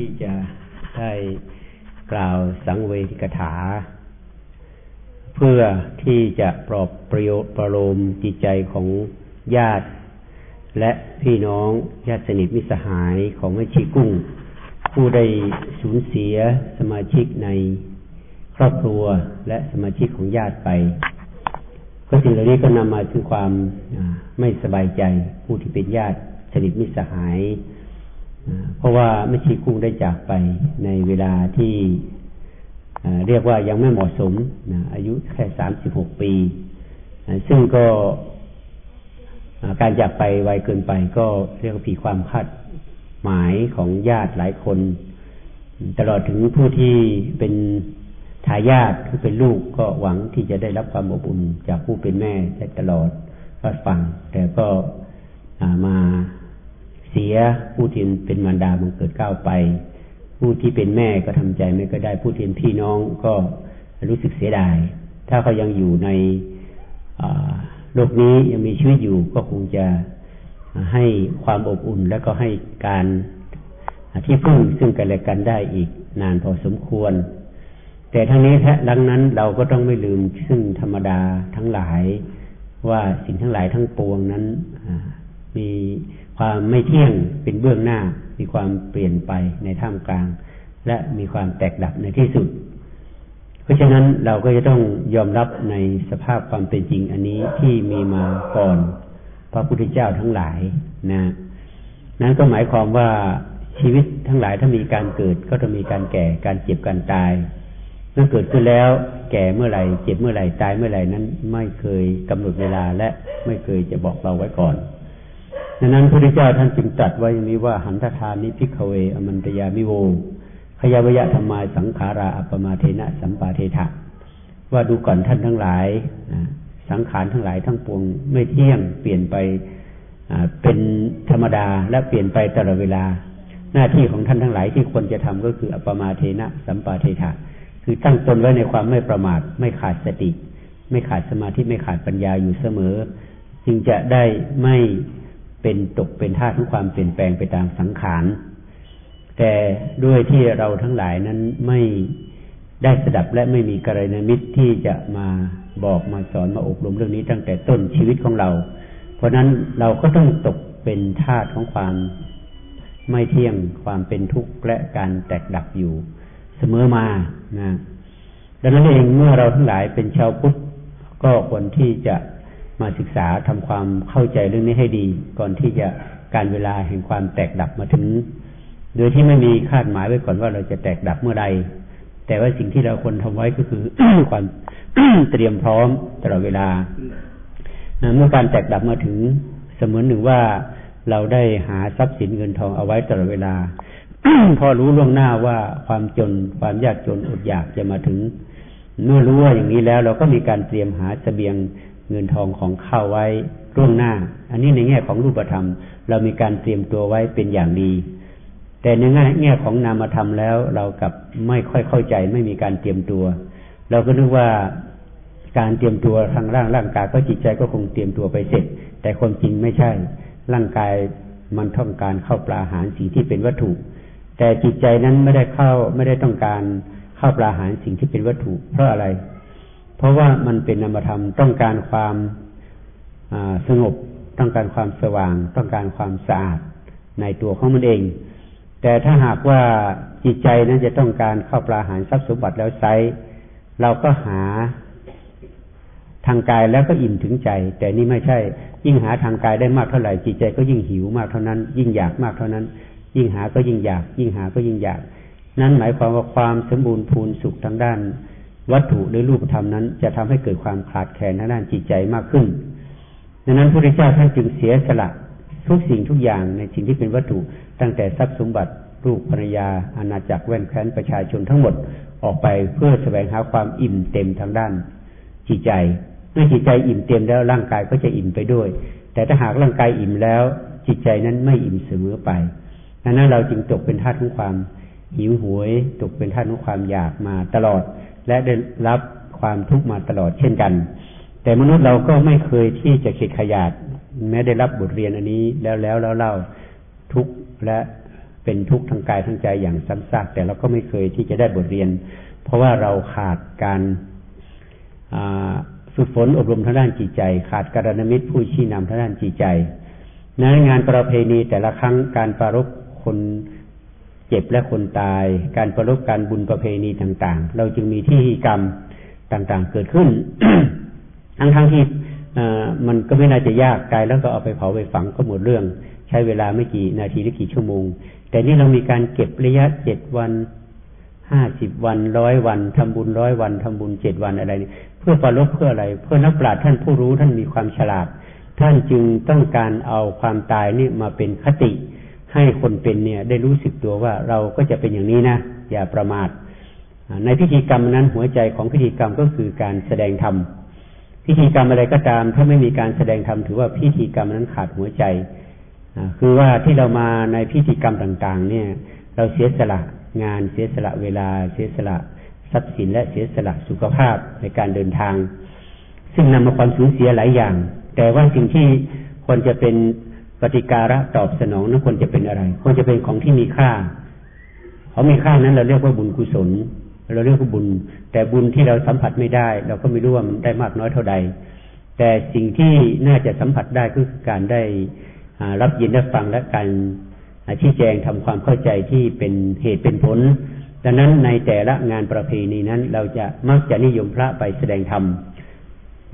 ที่จะได้กล่าวสังเวทิกถา เพื่อที่จะปลอบประโยชน์ประโลมจิตใจของญาติ และพี่น้องญาติสนิทมิสหายของแม่ชีกุ้ง ผู้ได้สูญเสียสมาชิกในครอบครัวและสมาชิกของญาติไปก็สิ่งเหล่านี้ก็นำมาถึงความไม่สบายใจผู้ที่เป็นญาติสนิทมิสหาย เพราะว่าไม่ชีกุ้งได้จากไปในเวลาที่เรียกว่ายังไม่เหมาะสมนะอายุแค่สามสิบหกปี ซึ่งก็การจากไปไวเกินไปก็เรียกว่าผีความคาดหมายของญาติหลายคน ตลอดถึงผู้ที่เป็นทายาทผู้เป็นลูกก็หวังที่จะได้รับความอบอุ่นจากผู้เป็นแม่ได้ตลอดรอดฟัง แต่ก็มา เสีย ผู้ที่เป็นมารดาบังเกิดก้าวไป ผู้ที่เป็นแม่ก็ทำใจไม่ก็ได้ ผู้ที่เป็นพี่น้องก็รู้สึกเสียดาย ถ้าเขายังอยู่ในโลกนี้ยังมีชีวิตอยู่ก็คงจะให้ความอบอุ่นและก็ให้การที่พึ่งซึ่งกันและกันได้อีกนานพอสมควร แต่ทั้งนี้แท้ดังนั้นเราก็ต้องไม่ลืมซึ่งธรรมดาทั้งหลายว่าสิ่งทั้งหลายทั้งปวงนั้นมี ความไม่เที่ยงเป็นเบื้องหน้า มีความเปลี่ยนไปในท่ามกลาง และมีความแตกดับในที่สุด เพราะฉะนั้นเราก็จะต้องยอมรับในสภาพความเป็นจริงอันนี้ที่มีมาก่อน พระพุทธเจ้าทั้งหลายนะ นั้นก็หมายความว่าชีวิตทั้งหลายถ้ามีการเกิดก็ต้องมีการแก่การเจ็บการตายเมื่อเกิดขึ้นแล้ว แก่เมื่อไหร่เจ็บเมื่อไหร่ตายเมื่อไหร่นั้น ไม่เคยกำหนดเวลาและไม่เคยจะบอกเราไว้ก่อน ดังนั้นพระพุทธเจ้าท่านจึงตรัสไว้อย่างนี้ว่าหันทธานิพิกเว อมันตยามิโวขยาวยะธรรมายสังขาราอัปมาเทนะสัมปาเทถะว่าดูก่อนท่านทั้งหลายสังขารทั้งหลายทั้งปวงไม่เที่ยงเปลี่ยนไปเป็นธรรมดาและเปลี่ยนไปตลอดเวลา หน้าที่ของท่านทั้งหลายที่ควรจะทำก็คืออัปมาเทนะสัมปาเทถะคือตั้งตนไว้ในความไม่ประมาท ไม่ขาดสติ ไม่ขาดสมาธิไม่ขาดปัญญาอยู่เสมอ จึงจะได้ไม่ เป็นตกเป็นท่าของความเปลี่ยนแปลงไปตามสังขารแต่ด้วยที่เราทั้งหลายนั้นไม่ได้สดับและไม่มีกรณมิตรที่จะมาบอกมาสอนมาอบรมเรื่องนี้ตั้งแต่ต้นชีวิตของเรา เพราะนั้นเราก็ต้องตกเป็นทาสของความไม่เที่ยงความเป็นทุกข์และการแตกดับอยู่ เสมอมานะดังนั้นเองเมื่อเราทั้งหลายเป็นชาวพุทธก็ควรที่จะ มาศึกษาทำความเข้าใจเรื่องนี้ให้ดี ก่อนที่จะการเวลาแห่งความแตกดับมาถึง โดยที่ไม่มีคาดหมายไว้ก่อนว่าเราจะแตกดับเมื่อใด แต่ว่าสิ่งที่เราควรทำไว้ก็คือความเตรียมพร้อมตลอดเวลาเมื่อการแตกดับมาถึงเสมือนหนึ่งว่าเราได้หาทรัพย์สินเงินทองเอาไว้ตลอดเวลา พอรู้ล่วงหน้าว่าความจนความยากจนอดอยากจะมาถึง เมื่อรู้ว่าอย่างนี้แล้ว เราก็มีการเตรียมหาเสบียง เงินทองของเข้าไว้ร่วงหน้า อันนี้ในแง่ของรูปธรรม เรามีการเตรียมตัวไว้เป็นอย่างดี แต่ในแง่ของนามธรรมแล้ว เรากับไม่ค่อยเข้าใจไม่มีการเตรียมตัว เราก็นึกว่าการเตรียมตัวทางร่างร่างกายก็จิตใจก็คงเตรียมตัวไปเสร็จ แต่ความจริงไม่ใช่ ร่างกายมันต้องการเข้าปลาอาหารสิ่งที่เป็นวัตถุ แต่จิตใจนั้นไม่ได้เข้าไม่ได้ต้องการเข้าปลาอาหารสิ่งที่เป็นวัตถุ เพราะอะไร เพราะว่ามันเป็นนามธรรมต้องการความสงบ ต้องการความสว่าง ต้องการความสะอาดในตัวของมันเอง แต่ถ้าหากว่าจิตใจนั้นจะต้องการเข้าปลาหารทรัพย์สมบัติแล้วไซเราก็หาทางกายแล้วก็อิ่มถึงใจ แต่นี่ไม่ใช่ ยิ่งหาทางกายได้มากเท่าไหร่จิตใจก็ยิ่งหิวมากเท่านั้น ยิ่งอยากมากเท่านั้น ยิ่งหาก็ยิ่งอยาก ยิ่งหาก็ยิ่งอยาก นั้นหมายความว่าความสมบูรณ์พูนสุขทางด้าน วัตถุหรือรูปธรรมนั้น จะทำให้เกิดความขาดแคลนทางด้านจิตใจมากขึ้น ดังนั้นพระพุทธเจ้าท่านจึงเสียสละทุกสิ่งทุกอย่างในสิ่งที่เป็นวัตถุ ตั้งแต่ทรัพย์สมบัติลูกภรรยาอาณาจักรแว่นแคว้นประชาชนทั้งหมดออกไปเพื่อแสวงหาความอิ่มเต็มทางด้าน จิตใจเมื่อจิตใจอิ่มเต็มแล้วร่างกายก็จะอิ่มไปด้วย แต่ถ้าหากร่างกายอิ่มแล้ว จิตใจนั้นไม่อิ่มเสมอไปดังนั้นเราจึงตกเป็นทาสของความหิวโหวยตกเป็นทาสของความอยากมาตลอด และได้รับความทุกข์มาตลอดเช่นกัน แต่มนุษย์เราก็ไม่เคยที่จะขิดขยาดแม้ได้รับบทเรียนอันนี้แล้วแล้วแล้วเล่าทุกข์และเป็นทุกข์ทางกายทางใจอย่างซ้ำซากแต่เราก็ไม่เคยที่จะได้บทเรียน เพราะว่าเราขาดการฝึกฝนอบรมทางด้านจิตใจ ขาดการณมิตรผู้ชี้นำทางด้านจิตใจในงานประเพณีแต่ละครั้งการประรบคน จ็บและคนตาย การประรบการบุญประเพณีต่างๆ เราจึงมีที่กรรมต่างๆเกิดขึ้น ทั้งทั้งที่มันก็ไม่น่าจะยากกายแล้วก็เอาไปเผาไปฝังก็หมดเรื่อง ใช้เวลาไม่กี่นาทีหรือกี่ชั่วโมง แต่นี่เรามีการเก็บระยะเจ็ดวันห้าสิบวันร้อยวันทำบุญร้อยวันทำบุญเจ็ดวันอะไรนี่เพื่อประลบเพื่ออะไร เพื่อนักปราชญ์ท่านผู้รู้ท่านมีความฉลาด ท่านจึงต้องการเอาความตายนี่มาเป็นคติ ให้คนเป็นเนี่ย ได้รู้สึกตัวว่าเราก็จะเป็นอย่างนี้นะ อย่าประมาท ในพิธีกรรมนั้นหัวใจของพิธีกรรมก็คือการแสดงธรรมพิธีกรรมอะไรก็ตาม ถ้าไม่มีการแสดงธรรมถือว่าพิธีกรรมนั้นขาดหัวใจคือว่าที่เรามาในพิธีกรรมต่าง ๆ เนี่ย เราเสียสละงานเสียสละเวลา เสียสละทรัพย์สินและเสียสละสุขภาพในการเดินทาง ซึ่งนำมาความสูญเสียหลายอย่าง แต่ว่าสิ่งที่ควรจะเป็น ฏิการะตอบสนองนั้นควรจะเป็นอะไรควรจะเป็นของที่มีค่าของมีค่านั้นเราเรียกว่าบุญกุศล เราเรียกว่าบุญ แต่บุญที่เราสัมผัสไม่ได้ เราก็ไม่รู้ว่ามันได้มากน้อยเท่าใด แต่สิ่งที่น่าจะสัมผัสได้ก็คือการได้รับยินได้ฟังและการชี้แจงทำความเข้าใจที่เป็นเหตุเป็นผลดังนั้นในแต่ละงานประเพณีนั้น เราจะมักจะนิยมพระไปแสดงธรรม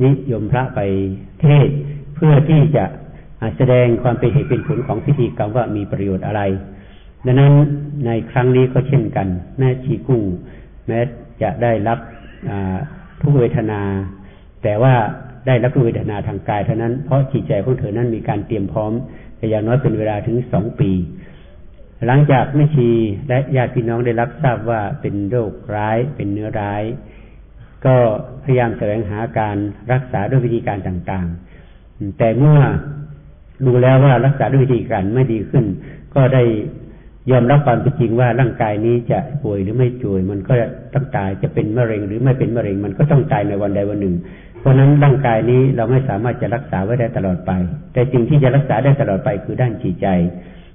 นิยมพระไปเทศเพื่อที่จะ แสดงความเป็นเหตุเป็นผลของพิธีกรรมว่ามีประโยชน์อะไร ดังนั้นในครั้งนี้ก็เช่นกัน แม่ชีกุ้ง แม้จะได้รับทุกเวทนา แต่ว่าได้รับทุกเวทนาทางกายเท่านั้น เพราะจิตใจของเธอนั้นมีการเตรียมพร้อมแต่อย่างน้อยเป็นเวลาถึงสองปี หลังจากไม่ชีและญาติพี่น้องได้รับทราบว่าเป็นโรคร้าย เป็นเนื้อร้าย ก็พยายามแสวงหาการรักษาด้วยวิธีการต่างๆ แต่เมื่อ ดูแล้วว่ารักษาด้วยวิธีการไม่ดีขึ้น ก็ได้ยอมรับความเป็นจริงว่าร่างกายนี้จะป่วยหรือไม่ป่วย มันก็ต้องตายจะเป็นมะเร็ง หรือไม่เป็นมะเร็ง มันก็ต้องตายในวันใดวันหนึ่ง เพราะนั้นร่างกายนี้เราไม่สามารถจะรักษาไว้ได้ตลอดไป แต่สิ่งที่จะรักษาได้ตลอดไปคือด้านจิตใจ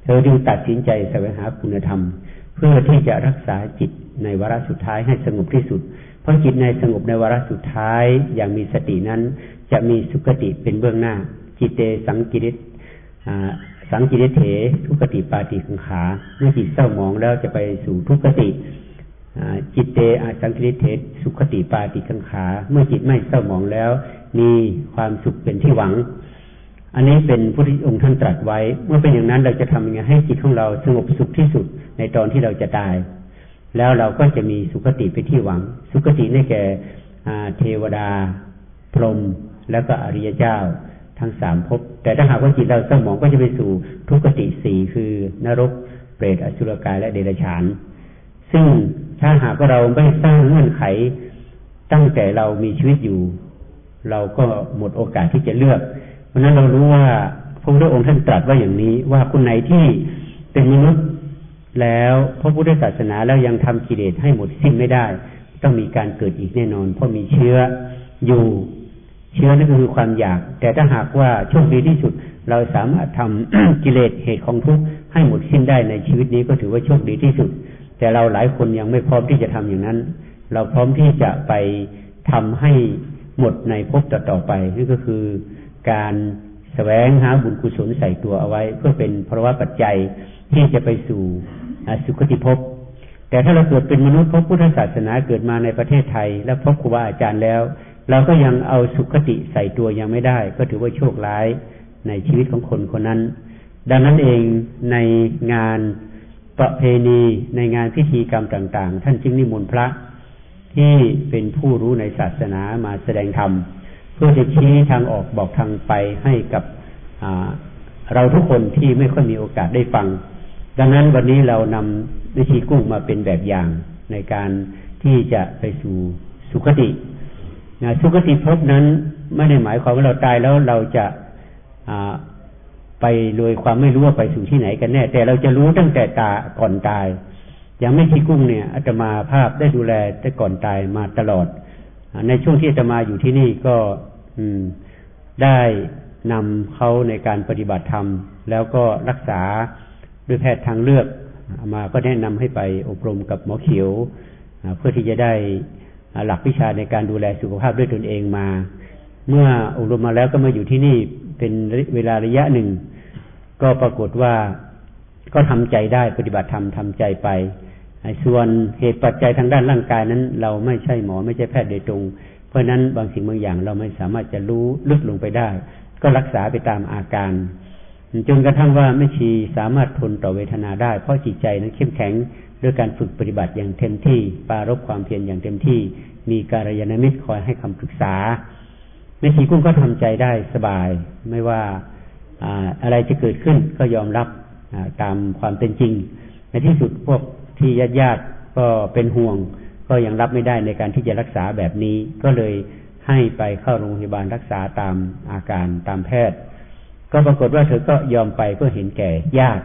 เธอจึงตัดสินใจแสวงหาคุณธรรม เพื่อที่จะรักษาจิตในวาระสุดท้ายให้สงบที่สุด เพราะจิตในสงบในวาระสุดท้ายอย่างมีสตินั้น จะมีสุขติเป็นเบื้องหน้าจิตเตสังกิริต สังกิริเถทุกติปาติขังขาเมื่อจิตเศร้าหมองแล้วจะไปสู่ทุกติจิตเตอาสังกิริเถสุขติปาติขังขา เมื่อจิตไม่เศร้าหมองแล้ว มีความสุขเป็นที่หวัง อันนี้เป็นพระพุทธองค์ท่านตรัสไว้ เมื่อเป็นอย่างนั้นเราจะทำยังไงให้จิตของเราสงบสุขที่สุดในตอนที่เราจะตาย แล้วเราก็จะมีสุขติเป็นที่หวัง สุขตินี่แก่เทวดา พรหมแล้วก็อริยเจ้า ทั้งสามภพแต่ถ้าหากว่าจิตเราสมองก็จะไปสู่ทุกขติสี่คือนรกเปรตอสุรกายและเดรัจฉาน ซึ่งถ้าหากว่าเราไม่สร้างเงื่อนไข ตั้งแต่เรามีชีวิตอยู่ เราก็หมดโอกาสที่จะเลือก เพราะนั้นเรารู้ว่าพระพุทธองค์ท่านตรัสว่าอย่างนี้ ว่าคนไหนที่เป็นมนุษย์แล้วพระพุทธศาสนาแล้วยังทำกิเลสให้หมดสิ้นไม่ได้ ต้องมีการเกิดอีกแน่นอน เพราะมีเชื้ออยู่ เชื้อนั่นก็คือความอยาก แต่ถ้าหากว่าโชคดีที่สุด เราสามารถทำกิเลสเหตุของทุกข์ให้หมดสิ้นได้ในชีวิตนี้ก็ถือว่าโชคดีที่สุด แต่เราหลายคนยังไม่พร้อมที่จะทำอย่างนั้น เราพร้อมที่จะไปทำให้หมดในภพต่อไปนี่นก็คือการแสวงหาบุญกุศลใส่ตัวเอาไว้ เพื่อเป็นภาวะปัจจัยที่จะไปสู่สุคติภพ แต่ถ้าเราเกิดเป็นมนุษย์พบพุทธศาสนาเกิดมาในประเทศไทย และพบครูบาอาจารย์แล้ว เราก็ยังเอาสุขติใส่ตัวยังไม่ได้ ก็ถือว่าโชคร้ายในชีวิตของคนคนนั้น ดังนั้นเองในงานประเพณีในงานพิธีกรรมต่าง ๆ ท่านจึงนิมนต์พระที่เป็นผู้รู้ในศาสนามาแสดงธรรม เพื่อจะชี้ทางออกบอกทางไปให้กับเราทุกคนที่ไม่ค่อยมีโอกาสได้ฟัง ดังนั้นวันนี้เรานำวิธีกุ้งมาเป็นแบบอย่างในการที่จะไปสู่สุขติ นะสุคติภพนั้นไม่ได้หมายความว่าเราตายแล้วเราจะไปโดยความไม่รู้ว่าไปสู่ที่ไหนกันแน่ แต่เราจะรู้ตั้งแต่ตาก่อนตาย อย่างไม่ชีกุ้งเนี่ยอาตมาภาพได้ดูแลแต่ก่อนตายมาตลอด ในช่วงที่อาตมาอยู่ที่นี่ก็ได้นำเขาในการปฏิบัติธรรม แล้วก็รักษาด้วยแพทย์ทางเลือกมาก็แนะนำให้ไปอบรมกับหมอเขียว เพื่อที่จะได้ หลักวิชาในการดูแลสุขภาพด้วยตนเองมา เมื่ออบรมมาแล้วก็มาอยู่ที่นี่เป็นเวลาระยะหนึ่ง ก็ปรากฏว่าก็ทำใจได้ปฏิบัติธรรมทำใจไปส่วนเหตุปัจจัยทางด้านร่างกายนั้น เราไม่ใช่หมอไม่ใช่แพทย์โดยตรง เพราะนั้นบางสิ่งบางอย่างเราไม่สามารถจะรู้ลึกลงไปได้ ก็รักษาไปตามอาการ จนกระทั่งว่าไม่ชีสามารถทนต่อเวทนาได้ เพราะจิตใจนั้นเข้มแข็งด้วยการฝึกปฏิบัติอย่างเต็มที่ ปารบความเพียรอย่างเต็มที่ มีการยานมิตรคอยให้คำปรึกษาแม่ชีกุ้งก็ทำใจได้สบาย ไม่ว่าอะไรจะเกิดขึ้นก็ยอมรับตามความเป็นจริง ในที่สุดพวกที่ญาติญาติก็เป็นห่วง ก็ยังรับไม่ได้ในการที่จะรักษาแบบนี้ ก็เลยให้ไปเข้าโรงพยาบาลรักษาตามอาการตามแพทย์ ก็ปรากฏว่าเธอก็ยอมไปเพื่อเห็นแก่ญาติ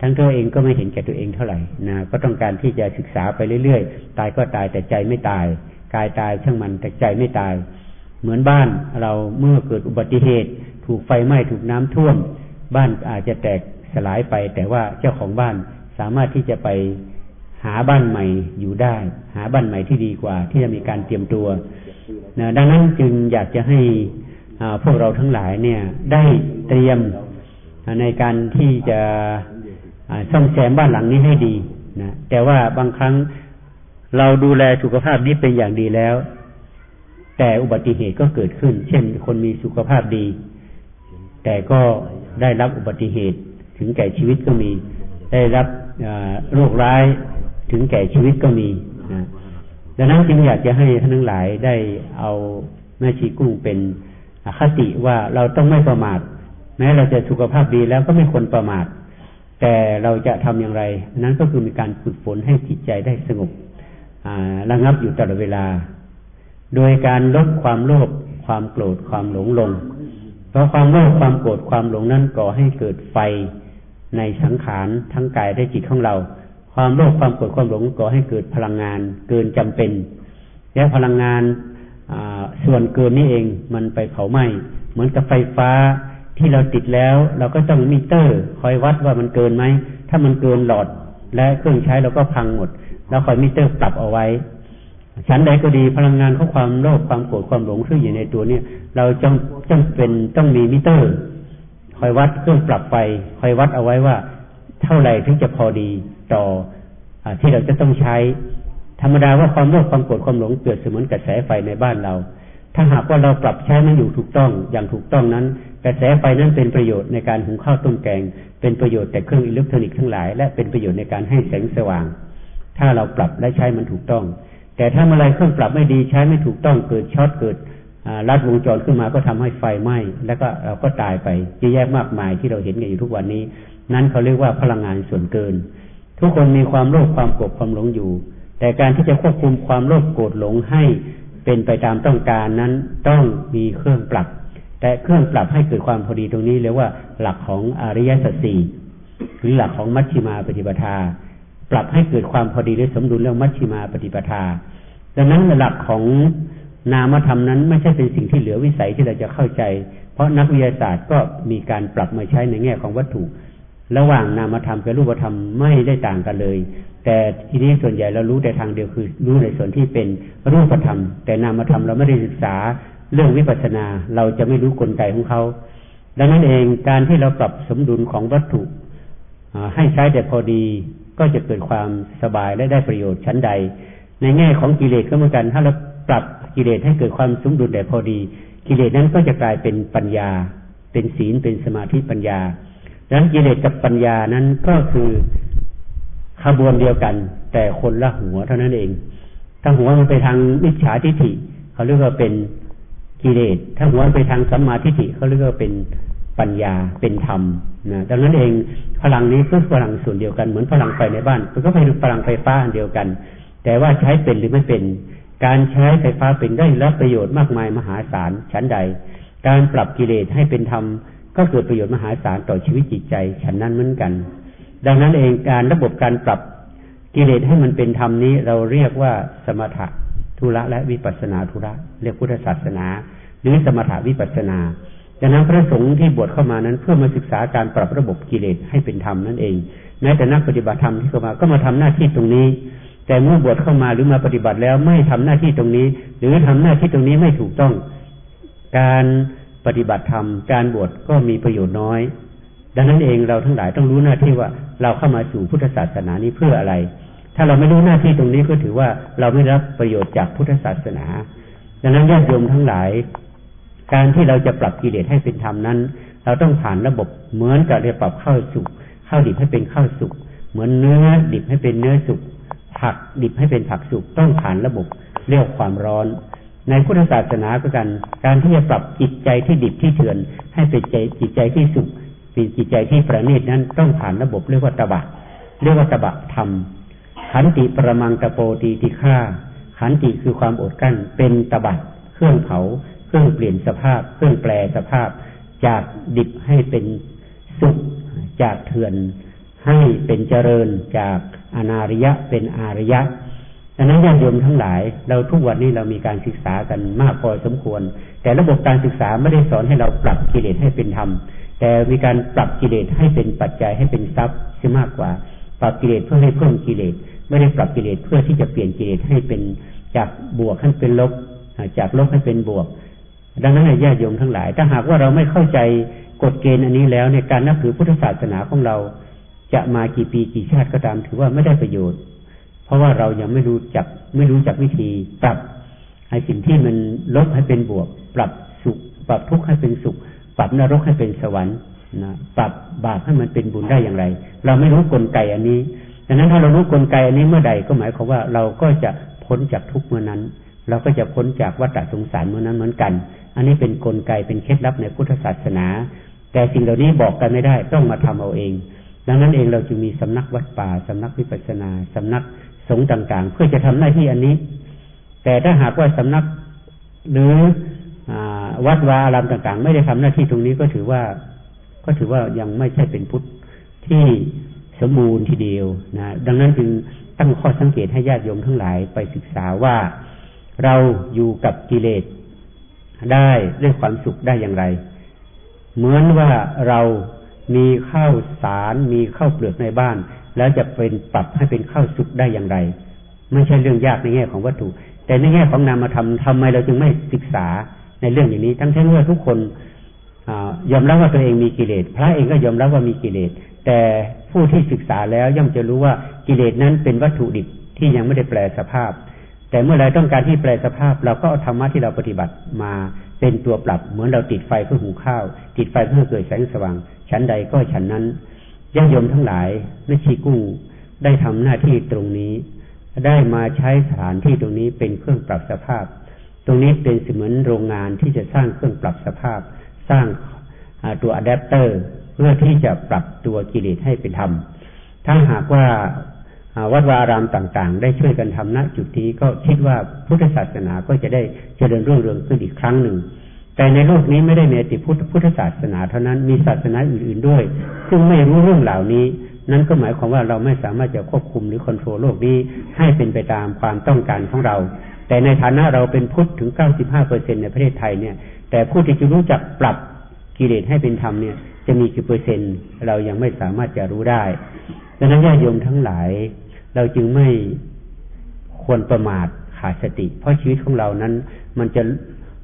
ทั้งตัวเองก็ไม่เห็นแก่ตัวเองเท่าไหร่นะก็ต้องการที่จะศึกษาไปเรื่อยๆ ตายก็ตายแต่ใจไม่ตาย กายตายช่างมันแต่ใจไม่ตาย เหมือนบ้านเราเมื่อเกิดอุบัติเหตุ ถูกไฟไหม้ถูกน้ำท่วม บ้านอาจจะแตกสลายไป แต่ว่าเจ้าของบ้านสามารถที่จะไปหาบ้านใหม่อยู่ได้ หาบ้านใหม่ที่ดีกว่า ที่จะมีการเตรียมตัวนะดังนั้นจึงอยากจะให้ พวกเราทั้งหลายเนี่ย ได้เตรียมในการที่จะซ่อมแซมบ้านหลังนี้ให้ดีนะแต่ว่าบางครั้งเราดูแลสุขภาพนี้เป็นอย่างดีแล้ว แต่อุบัติเหตุก็เกิดขึ้น เช่น คนมีสุขภาพดี แต่ก็ได้รับอุบัติเหตุถึงแก่ชีวิตก็มี ได้รับโรคร้ายถึงแก่ชีวิตก็มีนะดังนั้นจึงอยากจะให้ท่านทั้งหลายได้เอาแม่ชีกุ้งเป็น คติว่าเราต้องไม่ประมาทแม้เราจะสุขภาพดีแล้วก็ไม่ควรประมาท แต่เราจะทำอย่างไร นั้นก็คือมีการฝึกฝนให้จิตใจได้สงบระงับอยู่ตลอดเวลา โดยการลดความโลภความโกรธความหลงลง เพราะความโลภความโกรธความหลงนั้นก่อให้เกิดไฟในสังขารทั้งกายและจิตของเรา ความโลภความโกรธความหลงก่อให้เกิดพลังงานเกินจำเป็น และพลังงาน ส่วนเกินนี่เองมันไปเผาไหม้เหมือนกับไฟฟ้าที่เราติดแล้ว เราก็ต้องมีมิเตอร์คอยวัดว่ามันเกินไหมถ้ามันเกินหลอดและเครื่องใช้เราก็พังหมดแล้วคอยมิเตอร์ปรับเอาไว้ฉันใดก็ดีพลังงานของความโลภความโกรธความหลงซึ่งอยู่ในตัวเนี้เราจำจำเป็นต้องมีมิเตอร์ คอยวัดเครื่องปรับไฟคอยวัดเอาไว้ว่า เท่าไหร่ถึงจะพอดีต่ออที่เราจะต้องใช้ ธรรมดาว่าความโลภความโกรธความหลงเกิดเสมือนกระแสไฟในบ้านเรา ถ้าหากว่าเราปรับใช้มันอยู่ถูกต้องอย่างถูกต้องนั้น กระแสไฟนั้นเป็นประโยชน์ในการหุงข้าวต้มแกง เป็นประโยชน์แก่เครื่องอิเล็กทรอนิกส์ทั้งหลาย และเป็นประโยชน์ในการให้แสงสว่าง ถ้าเราปรับและใช้มันถูกต้อง แต่ถ้าเมื่อไรเครื่องปรับไม่ดีใช้ไม่ถูกต้องเกิดช็อตเกิดลัดวงจรขึ้นมาก็ทำให้ไฟไหม้แล้วก็เราก็ตายไปเยอะแยะมากมายที่เราเห็นกันอยู่ทุกวันนี้ นั้นเขาเรียกว่าพลังงานส่วนเกิน ทุกคนมีความโลภความโกรธความหลงอยู่ แต่การที่จะควบคุมความโลภโกรธหลงให้ เป็นไปตามต้องการนั้นต้องมีเครื่องปรับ แต่เครื่องปรับให้เกิดความพอดีตรงนี้เรียกว่าหลักของอริยสัจสี่หรือหลักของมัชฌิมาปฏิปทา ปรับให้เกิดความพอดีและสมดุลเรื่องมัชฌิมาปฏิปทา ดังนั้นหลักของนามธรรมนั้นไม่ใช่เป็นสิ่งที่เหลือวิสัยที่เราจะเข้าใจ เพราะนักวิทยาศาสตร์ก็มีการปรับมาใช้ในแง่ของวัตถุ ระหว่างนามธรรมกับรูปธรรมไม่ได้ต่างกันเลย แต่ทีนี้ส่วนใหญ่เรารู้แต่ทางเดียวคือรู้ในส่วนที่เป็นรูปธรรม แต่นามธรรมเราไม่ได้ศึกษาเรื่องวิปัสสนา เราจะไม่รู้กลไกของเขา ดังนั้นเองการที่เราปรับสมดุลของวัตถุให้ใช้แต่พอดีก็จะเกิดความสบายและได้ประโยชน์ชั้นใด ในแง่ของกิเลสก็เหมือนกัน ถ้าเราปรับกิเลสให้เกิดความสมดุลแต่พอดี กิเลสนั้นก็จะกลายเป็นปัญญา เป็นศีลเป็นสมาธิปัญญา ดังนั้นกิเลสกับปัญญานั้นก็คือขบวนเดียวกัน แต่คนละหัวเท่านั้นเอง ถ้าหัวมันไปทางมิจฉาทิฏฐิเขาเรียกว่าเป็นกิเลส ถ้าหัวไปทางสัมมาทิฏฐิเขาเรียกว่าเป็นปัญญาเป็นธรรมนะดังนั้นเองพลังนี้ก็พลังส่วนเดียวกันเหมือนพลังไฟในบ้านมันก็เป็นพลังไฟฟ้าเดียวกัน แต่ว่าใช้เป็นหรือไม่เป็น การใช้ไฟฟ้าเป็นได้รับประโยชน์มากมายมหาศาลชั้นใด การปรับกิเลสให้เป็นธรรม ก็เกิดประโยชน์มหาศาลต่อชีวิตจิตใจฉันนั้นเหมือนกัน ดังนั้นเองการระบบการปรับกิเลสให้มันเป็นธรรมนี้ เราเรียกว่าสมถะธุระและวิปัสนาธุระ เรียกพุทธศาสนา หรือสมถะวิปัสนาดังนั้นพระสงฆ์ที่บวชเข้ามานั้นเพื่อมาศึกษาการปรับระบบกิเลสให้เป็นธรรมนั่นเองแม้แต่นักปฏิบัติธรรมที่เข้ามาก็มาทำหน้าที่ตรงนี้ แต่เมื่อบวชเข้ามาหรือมาปฏิบัติแล้วไม่ทำหน้าที่ตรงนี้ หรือทำหน้าที่ตรงนี้ไม่ถูกต้อง การ ปฏิบัติธรรมการบวชก็มีประโยชน์น้อย ดังนั้นเองเราทั้งหลายต้องรู้หน้าที่ว่าเราเข้ามาสู่พุทธศาสนานี้เพื่ออะไร ถ้าเราไม่รู้หน้าที่ตรงนี้ก็ถือว่าเราไม่รับประโยชน์จากพุทธศาสนา ดังนั้นญาติโยมทั้งหลาย การที่เราจะปรับกิเลสให้เป็นธรรมนั้น เราต้องผ่านระบบเหมือนกับเราปรับข้าวสุกข้าวดิบให้เป็นข้าวสุกเหมือนเนื้อดิบให้เป็นเนื้อสุกผักดิบให้เป็นผักสุกต้องผ่านระบบเรียกความร้อน ในพุทธศาสนาก็กันการที่จะปรับจิตใจที่ดิบที่เถื่อน ให้เป็นใจจิตใจที่สุขเป็นจิตใจที่ประณีตนั้นต้องผ่านระบบเรียกว่าตบะเรียกว่าตบะธรรมขันติประมังตะโปตีติฆ่าขันติคือความอดกั้นเป็นตบะเครื่องเผาเครื่องเปลี่ยนสภาพ เครื่องแปลสภาพ จากดิบให้เป็นสุขจากเถื่อน ให้เป็นเจริญจากอนาริยะเป็นอาริยะ ดังนั้นญาติโยมทั้งหลาย เราทุกวันนี้เรามีการศึกษากันมากพอสมควร แต่ระบบการศึกษาไม่ได้สอนให้เราปรับกิเลสให้เป็นธรรม แต่มีการปรับกิเลสให้เป็นปัจจัยให้เป็นทรัพย์ใช่มากกว่า ปรับกิเลสเพื่อให้เพิ่มกิเลสไม่ได้ปรับกิเลสเพื่อที่จะเปลี่ยนกิเลสให้เป็นจากบวกให้เป็นลบจากลบให้เป็นบวก ดังนั้นญาติโยมทั้งหลาย ถ้าหากว่าเราไม่เข้าใจกฎเกณฑ์อันนี้แล้วในการนับถือพุทธศาสนาของเรา จะมากี่ปีกี่ชาติก็ตามถือว่าไม่ได้ประโยชน์ เพราะว่าเรายังไม่รู้จักไม่รู้จักวิธีปรับให้สิ่งที่มันลบให้เป็นบวก ปรับสุข ปรับทุกข์ให้เป็นสุข ปรับนรกให้เป็นสวรรค์นะปรับบาปให้มันเป็นบุญได้อย่างไร เราไม่รู้กลไกอันนี้ดังนั้นถ้าเรารู้กลไกอันนี้เมื่อใดก็หมายความว่าเราก็จะพ้นจากทุกข์เมื่อนั้น เราก็จะพ้นจากวัฏสงสารเมื่อนั้นเหมือนกัน อันนี้เป็นนกลไกเป็นเคล็ดลับในพุทธศาสนา แต่สิ่งเหล่านี้บอกกันไม่ได้ต้องมาทำเอาเอง ดังนั้นเองเราจึงมีสำนักวัดป่าสำนักวิปัสนาสำนัก สงฆ์ต่างๆ เพื่อจะทำหน้าที่อันนี้ แต่ถ้าหากว่าสำนักหรือวัดวาอารามต่าง ๆ ไม่ได้ทำหน้าที่ตรงนี้ก็ถือว่า ก็ถือว่ายังไม่ใช่เป็นพุทธที่สมบูรณ์ทีเดียวนะดังนั้นจึงตั้งข้อสังเกตให้ญาติโยมทั้งหลายไปศึกษาว่าเราอยู่กับกิเลสได้ด้วยความสุขได้อย่างไร เหมือนว่าเรามีข้าวสารมีข้าวเปลือกในบ้าน แล้วจะเป็นปรับให้เป็นข้าวสุกได้อย่างไร ไม่ใช่เรื่องยากในแง่ของวัตถุ แต่ในแง่ของนามธรรมทำไมเราจึงไม่ศึกษาในเรื่องอย่างนี้ ทั้งที่ว่าทุกคนอยอมรับว่าตัวเองมีกิเลส พระเองก็ยอมรับว่ามีกิเลส แต่ผู้ที่ศึกษาแล้วย่อมจะรู้ว่ากิเลสนั้นเป็นวัตถุดิบที่ยังไม่ได้แปลสภาพ แต่เมื่อไรต้องการที่แปลสภาพ เราก็เอาธรรมะที่เราปฏิบัติมาเป็นตัวปรับเหมือนเราติดไฟเพื่อหุงข้าว ติดไฟเพื่อเกิดแสงสว่าง ชั้นใดก็ชั้นนั้น ญาติโยมทั้งหลายนัชีกุ้งได้ทำหน้าที่ตรงนี้ ได้มาใช้สถานที่ตรงนี้เป็นเครื่องปรับสภาพ ตรงนี้เป็นเสมือนโรงงานที่จะสร้างเครื่องปรับสภาพ สร้างตัวอะแดปเตอร์เพื่อที่จะปรับตัวกิเลสให้เป็นธรรม ถ้าหากว่าวัดวารามต่างๆ ได้ช่วยกันทำณจุดนี้ก็คิดว่าพุทธศาสนาก็จะได้เจริญรุ่งเรืองขึ้นอีกครั้งหนึ่ง แต่ในโลกนี้ไม่ได้มีติพุทธพุทธศาสนาเท่านั้นมีศาสนาอื่นๆด้วย ซึ่งไม่รู้เรื่องเหล่านี้ นั้นก็หมายความว่าเราไม่สามารถจะควบคุมหรือ control โลกนี้ให้เป็นไปตามความต้องการของเรา แต่ในฐานะเราเป็นพุทธถึง 95เปอร์เซ็นในประเทศไทยเนี่ย แต่ผู้ที่จะรู้จักปรับกิเลสให้เป็นธรรมเนี่ยจะมีกี่เปอร์เซ็นต์ เรายังไม่สามารถจะรู้ได้ดังนั้นญาติโยมทั้งหลาย เราจึงไม่ควรประมาทขาดสติ เพราะชีวิตของเรานั้น มันจะ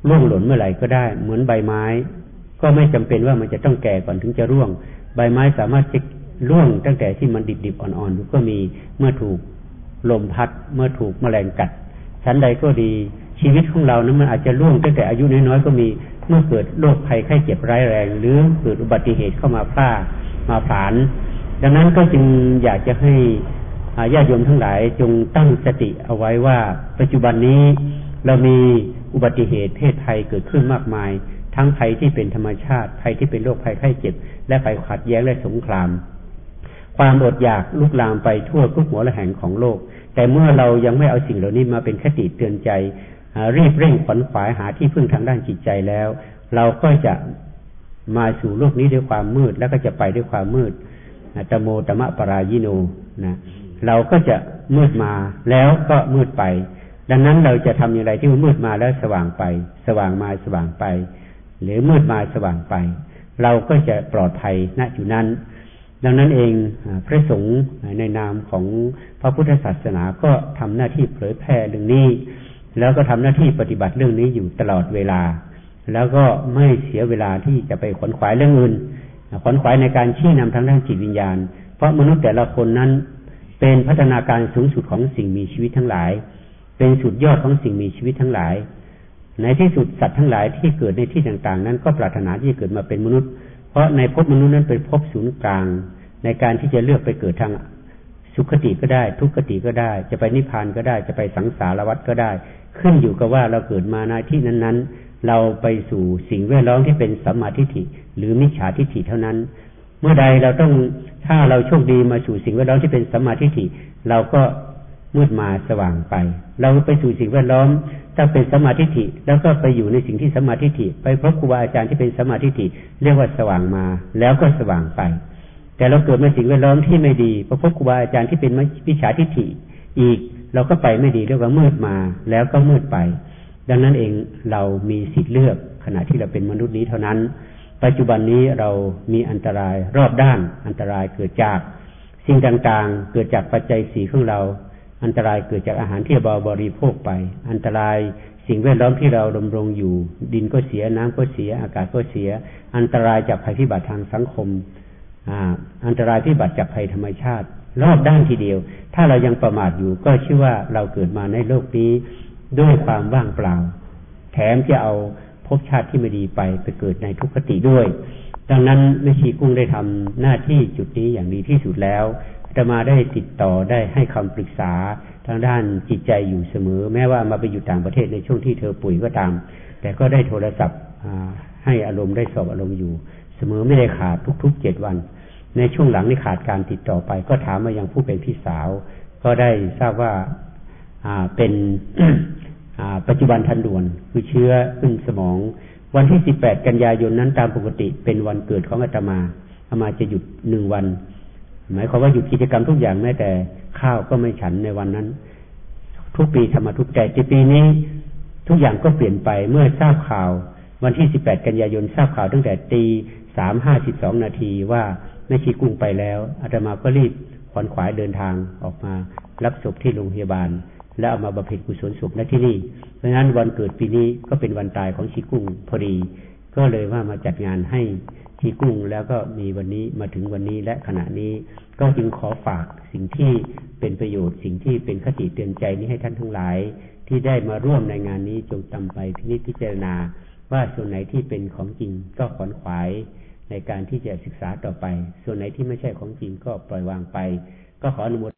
ร่วงหล่นเมื่อไหร่ก็ได้ เหมือนใบไม้ ก็ไม่จำเป็นว่ามันจะต้องแก่ก่อนถึงจะร่วง ใบไม้สามารถจะร่วงตั้งแต่ที่มันดิบๆอ่อนๆก็มีเมื่อถูกลมพัด เมื่อถูกแมลงกัดชั้นใดก็ดีชีวิตของเรานั้นมันอาจจะร่วงตั้งแต่อายุน้อยๆก็มีเมื่อเกิดโรคภัยไข้เจ็บร้ายแรง หรือเกิดอุบัติเหตุเข้ามาพลามาผาน ดังนั้นก็จึงอยากจะให้ญาติโยมทั้งหลายจงตั้งสติเอาไว้ว่า ปัจจุบันนี้เรามี อุบัติเหตุเพศภัยเกิดขึ้นมากมาย ทั้งภัยที่เป็นธรรมชาติ ภัยที่เป็นโรคภัยไข้เจ็บ และภัยขัดแย้งและสงคราม ความอดอยากลุกลามไปทั่วทุกหัวระแห่งของโลก แต่เมื่อเรายังไม่เอาสิ่งเหล่านี้มาเป็นคติเตือนใจรีบเร่งขวัญขวายหาที่พึ่งทางด้านจิตใจแล้ว เราก็จะมาสู่โลกนี้ด้วยความมืด แล้วก็จะไปด้วยความมืดตโมตมะปรายิโนนะเราก็จะมืดมาแล้วก็มืดไป ดังนั้นเราจะทำอย่างไรที่มืดมาแล้วสว่างไป สว่างมาสว่างไป หรือมืดมาสว่างไป เราก็จะปลอดภัยณจุดนั้น ดังนั้นเองพระสงฆ์ในนามของพระพุทธศาสนาก็ทำหน้าที่เผยแพร่เรื่องนี้ แล้วก็ทำหน้าที่ปฏิบัติเรื่องนี้อยู่ตลอดเวลา แล้วก็ไม่เสียเวลาที่จะไปขวนขวายเรื่องอื่นขวนขวายในการชี้นำทางด้านจิตวิญญาณ เพราะมนุษย์แต่ละคนนั้นเป็นพัฒนาการสูงสุดของสิ่งมีชีวิตทั้งหลาย เป็นสุดยอดของสิ่งมีชีวิตทั้งหลาย ในที่สุดสัตว์ทั้งหลายที่เกิดในที่ต่างๆ นั้นก็ปรารถนาที่จะเกิดมาเป็นมนุษย์ เพราะในภพมนุษย์นั้นเป็นภพศูนย์กลาง ในการที่จะเลือกไปเกิดทางสุขติก็ได้ ทุกขติก็ได้ จะไปนิพพานก็ได้ จะไปสังสารวัฏก็ได้ ขึ้นอยู่กับว่าเราเกิดมาในที่นั้นๆ เราไปสู่สิ่งแวดล้อมที่เป็นสัมมาทิฏฐิหรือมิจฉาทิฏฐิเท่านั้น เมื่อใดเราต้องถ้าเราโชคดีมาสู่สิ่งแวดล้อมที่เป็นสัมมาทิฏฐิเราก็ มืดมาสว่างไป เราไปสู่สิ่งแวดล้อมถ้าเป็นสมาธิฐิแล้วก็ไปอยู่ในสิ่งที่สมาธิฐิไปพบครูบาอาจารย์ที่เป็นสมาธิฐิเรียกว่าสว่างมา แล้วก็สว่างไป แต่เราเกิดมาสิ่งแวดล้อมที่ไม่ดีพอพบครูบาอาจารย์ที่เป็นวิชาทิฏฐิ อีกเราก็ไปไม่ดีเรียกว่ามืดมา แล้วก็มืดไป ดังนั้นเองเรามีสิทธิ์เลือกขณะที่เราเป็นมนุษย์นี้เท่านั้น ปัจจุบันนี้เรามีอันตรายรอบด้านอันตรายเกิดจาก สิ่งต่างๆ เกิดจากปัจจัยสีของเรา อันตรายเกิดจากอาหารที่เราบริโภคไป อันตรายสิ่งแวดล้อมที่เราดำรงอยู่ ดินก็เสียน้ำก็เสีย อากาศก็เสีย อันตรายจากภัยพิบัติทางสังคมอันตรายพิบัติจากภัยธรรมชาติ รอบด้านทีเดียว ถ้าเรายังประมาทอยู่ก็ชื่อว่าเราเกิดมาในโลกนี้ด้วยความว่างเปล่า แถมจะเอาภพชาติที่ไม่ดีไปไปเกิดในทุกขติด้วย ดังนั้นแม่ชีกุ้งได้ทำหน้าที่จุดนี้อย่างดีที่สุดแล้ว จะมาได้ติดต่อได้ให้คำปรึกษาทางด้านจิตใจอยู่เสมอ แม้ว่ามาไปอยู่ต่างประเทศในช่วงที่เธอป่วยก็ตาม แต่ก็ได้โทรศัพท์ให้อารมณ์ได้สอบอารมณ์อยู่ เสมอไม่ได้ขาดทุกๆเจ็ดวัน ในช่วงหลังนี่ขาดการติดต่อไป ก็ถามมายังผู้เป็นพี่สาว ก็ได้ทราบว่าเป็นปัจจุบันทันด่วนคือเชื้อขึ้นสมอง วันที่สิบแปดกันยายนนั้นตามปกติเป็นวันเกิดของอาตมาอามาจะหยุดหนึ่งวัน หมายความว่าหยุดกิจกรรมทุกอย่างแม้แต่ข้าวก็ไม่ฉันในวันนั้น ทุกปีทำมาทุกใจแต่ปีนี้ ทุกอย่างก็เปลี่ยนไปเมื่อทราบข่าว วันที่สิบแปดกันยายนทราบข่าวตั้งแต่ตีสามห้าสิบสองนาทีว่าแม่ชีกุ้งไปแล้วอาตมาก็รีบขวนขวายเดินทางออกมารับศพที่โรงพยาบาล แล้วเอามาบำเพ็ญกุศลศพณที่นี่ เพราะฉะนั้นวันเกิดปีนี้ก็เป็นวันตายของชีกุ้งพอดี ก็เลยว่ามาจัดงานให้ ที่กุ้งแล้วก็มีวันนี้มาถึงวันนี้และขณะนี้ก็จึงขอฝากสิ่งที่เป็นประโยชน์สิ่งที่เป็นคติเตือนใจนี้ให้ท่านทั้งหลาย ที่ได้มาร่วมในงานนี้จงจำไปพินิจพิจารณา ว่าส่วนไหนที่เป็นของจริงก็ขอนขวายในการที่จะศึกษาต่อไป ส่วนไหนที่ไม่ใช่ของจริงก็ปล่อยวางไป ก็ขออนุโมท